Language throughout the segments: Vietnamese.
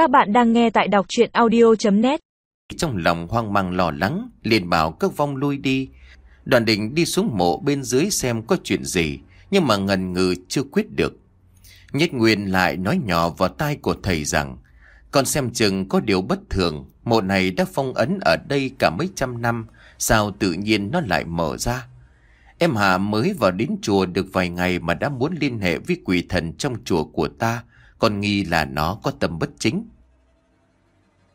Các bạn đang nghe tại đọc chuyện audio.net Trong lòng hoang mang lo lắng, liền bảo các vong lui đi. Đoàn định đi xuống mộ bên dưới xem có chuyện gì, nhưng mà ngần ngừ chưa quyết được. Nhất Nguyên lại nói nhỏ vào tai của thầy rằng, con xem chừng có điều bất thường, mộ này đã phong ấn ở đây cả mấy trăm năm, sao tự nhiên nó lại mở ra. Em Hà mới vào đến chùa được vài ngày mà đã muốn liên hệ với quỷ thần trong chùa của ta, con nghi là nó có tâm bất chính.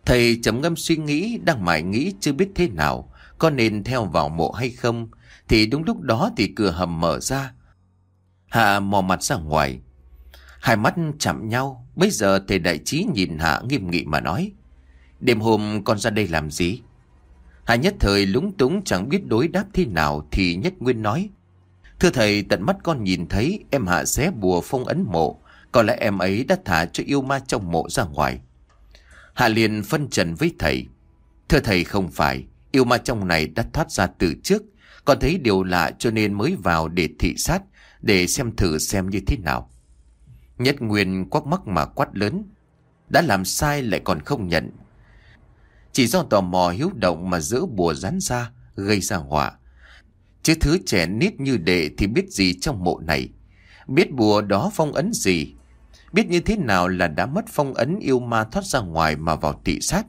Thầy chấm ngâm suy nghĩ, đang mải nghĩ chưa biết thế nào, có nên theo vào mộ hay không, thì đúng lúc đó thì cửa hầm mở ra. Hạ mò mặt ra ngoài, hai mắt chạm nhau, bây giờ thầy đại trí nhìn Hạ nghiêm nghị mà nói, đêm hôm con ra đây làm gì? Hạ nhất thời lúng túng chẳng biết đối đáp thế nào thì nhất nguyên nói, Thưa thầy, tận mắt con nhìn thấy em Hạ xé bùa phong ấn mộ, có lẽ em ấy đã thả cho yêu ma trong mộ ra ngoài. Hạ liền phân trần với thầy. Thưa thầy không phải, yêu ma trong này đã thoát ra từ trước. Còn thấy điều lạ cho nên mới vào để thị sát, để xem thử xem như thế nào. Nhất Nguyên quắc mắc mà quát lớn. Đã làm sai lại còn không nhận. Chỉ do tò mò hiếu động mà giữ bùa rán ra, gây ra họa. Chứ thứ trẻ nít như đệ thì biết gì trong mộ này. Biết bùa đó phong ấn gì Biết như thế nào là đã mất phong ấn yêu ma thoát ra ngoài mà vào tị sát.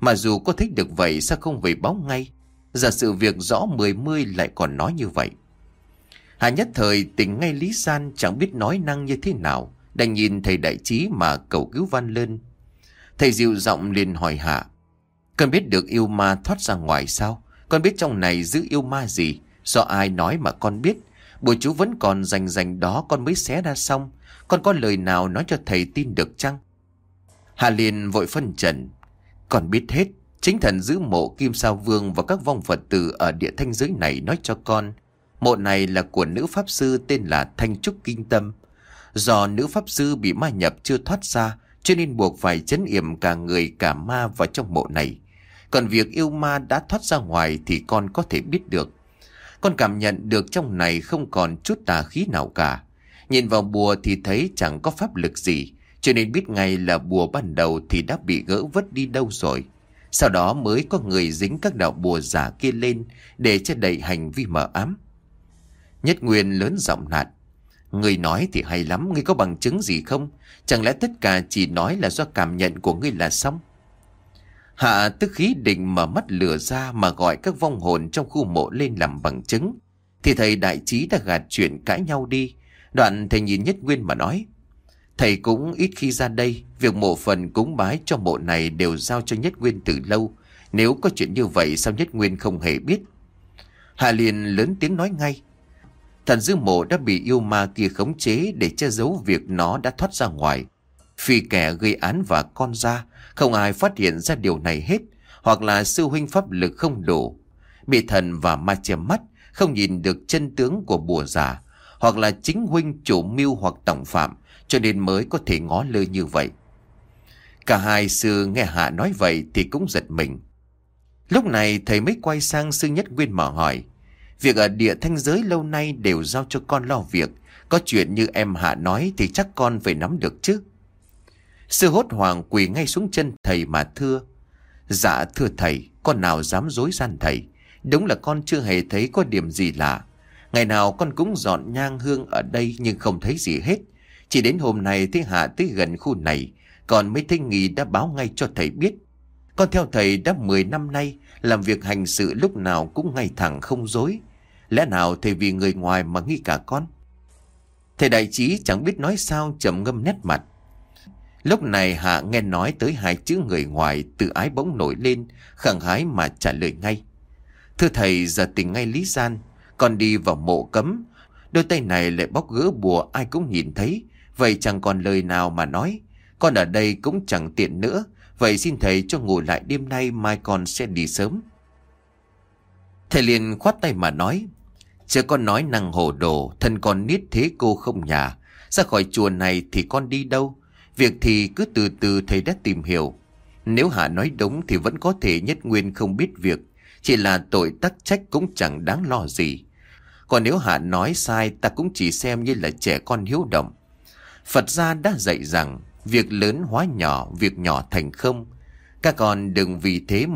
Mà dù có thích được vậy, sao không về báo ngay. Giả sự việc rõ mười mươi lại còn nói như vậy. Hà nhất thời tỉnh ngay Lý San, chẳng biết nói năng như thế nào. Đành nhìn thầy đại trí mà cầu cứu văn lên. Thầy dịu giọng liền hỏi Hạ. Con biết được yêu ma thoát ra ngoài sao? Con biết trong này giữ yêu ma gì? Do ai nói mà con biết? Bùi chú vẫn còn rành rành đó con mới xé ra xong. Con có lời nào nói cho thầy tin được chăng? Hà Liên vội phân trần. Con biết hết. Chính thần giữ mộ Kim Sao Vương và các vong Phật tử ở địa thanh giới này nói cho con. Mộ này là của nữ Pháp Sư tên là Thanh Trúc Kinh Tâm. Do nữ Pháp Sư bị ma nhập chưa thoát ra, cho nên buộc phải chấn yểm cả người cả ma vào trong mộ này. Còn việc yêu ma đã thoát ra ngoài thì con có thể biết được. Con cảm nhận được trong này không còn chút tà khí nào cả. Nhìn vào bùa thì thấy chẳng có pháp lực gì, cho nên biết ngay là bùa ban đầu thì đã bị gỡ vứt đi đâu rồi. Sau đó mới có người dính các đạo bùa giả kia lên để che đậy hành vi mờ ám. Nhất Nguyên lớn giọng nạt. Người nói thì hay lắm, ngươi có bằng chứng gì không? Chẳng lẽ tất cả chỉ nói là do cảm nhận của ngươi là xong? Hạ tức khí định mở mắt lửa ra mà gọi các vong hồn trong khu mộ lên làm bằng chứng. Thì thầy đại trí đã gạt chuyện cãi nhau đi. Đoạn thầy nhìn Nhất Nguyên mà nói. Thầy cũng ít khi ra đây, việc mộ phần cúng bái cho mộ này đều giao cho Nhất Nguyên từ lâu. Nếu có chuyện như vậy sao Nhất Nguyên không hề biết? Hạ liền lớn tiếng nói ngay. Thần dư mộ đã bị yêu ma kia khống chế để che giấu việc nó đã thoát ra ngoài. Phi kẻ gây án và con ra, không ai phát hiện ra điều này hết, hoặc là sư huynh pháp lực không đủ. Bị thần và ma che mắt, không nhìn được chân tướng của bùa giả, hoặc là chính huynh chủ mưu hoặc tổng phạm, cho nên mới có thể ngó lơ như vậy. Cả hai sư nghe Hạ nói vậy thì cũng giật mình. Lúc này thầy mới quay sang sư nhất nguyên mà hỏi. Việc ở địa thanh giới lâu nay đều giao cho con lo việc. Có chuyện như em Hạ nói thì chắc con phải nắm được chứ. Sư hốt hoàng quỳ ngay xuống chân thầy mà thưa. Dạ thưa thầy, con nào dám dối gian thầy. Đúng là con chưa hề thấy có điểm gì lạ. Ngày nào con cũng dọn nhang hương ở đây nhưng không thấy gì hết. Chỉ đến hôm nay thấy Hạ tới gần khu này, còn mấy thanh nghi đã báo ngay cho thầy biết. Con theo thầy đã 10 năm nay, làm việc hành sự lúc nào cũng ngay thẳng không dối. Lẽ nào thầy vì người ngoài mà nghi cả con? Thầy đại trí chẳng biết nói sao chậm ngâm nét mặt. Lúc này Hạ nghe nói tới hai chữ người ngoài tự ái bỗng nổi lên, khẳng hái mà trả lời ngay. Thưa thầy giờ tình ngay Lý Gian, con đi vào mộ cấm. Đôi tay này lại bóc gỡ bùa ai cũng nhìn thấy, vậy chẳng còn lời nào mà nói. Con ở đây cũng chẳng tiện nữa, vậy xin thầy cho ngủ lại đêm nay mai con sẽ đi sớm. Thầy liền khoát tay mà nói, chớ con nói năng hồ đồ, thân con niết thế cô không nhà. Ra khỏi chùa này thì con đi đâu? Việc thì cứ từ từ thầy đã tìm hiểu. Nếu Hạ nói đúng thì vẫn có thể nhất nguyên không biết việc. Chỉ là tội tắc trách cũng chẳng đáng lo gì. Còn nếu Hạ nói sai ta cũng chỉ xem như là trẻ con hiếu động. Phật gia đã dạy rằng Việc lớn hóa nhỏ, việc nhỏ thành không. Các con đừng vì thế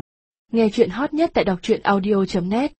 Nghe chuyện hot nhất tại đọc truyện audio.net